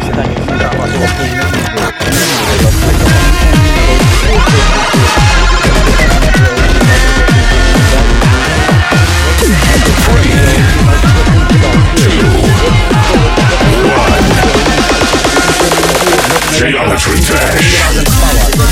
现在这大是我的因你这个的都是不可以我在制一不要的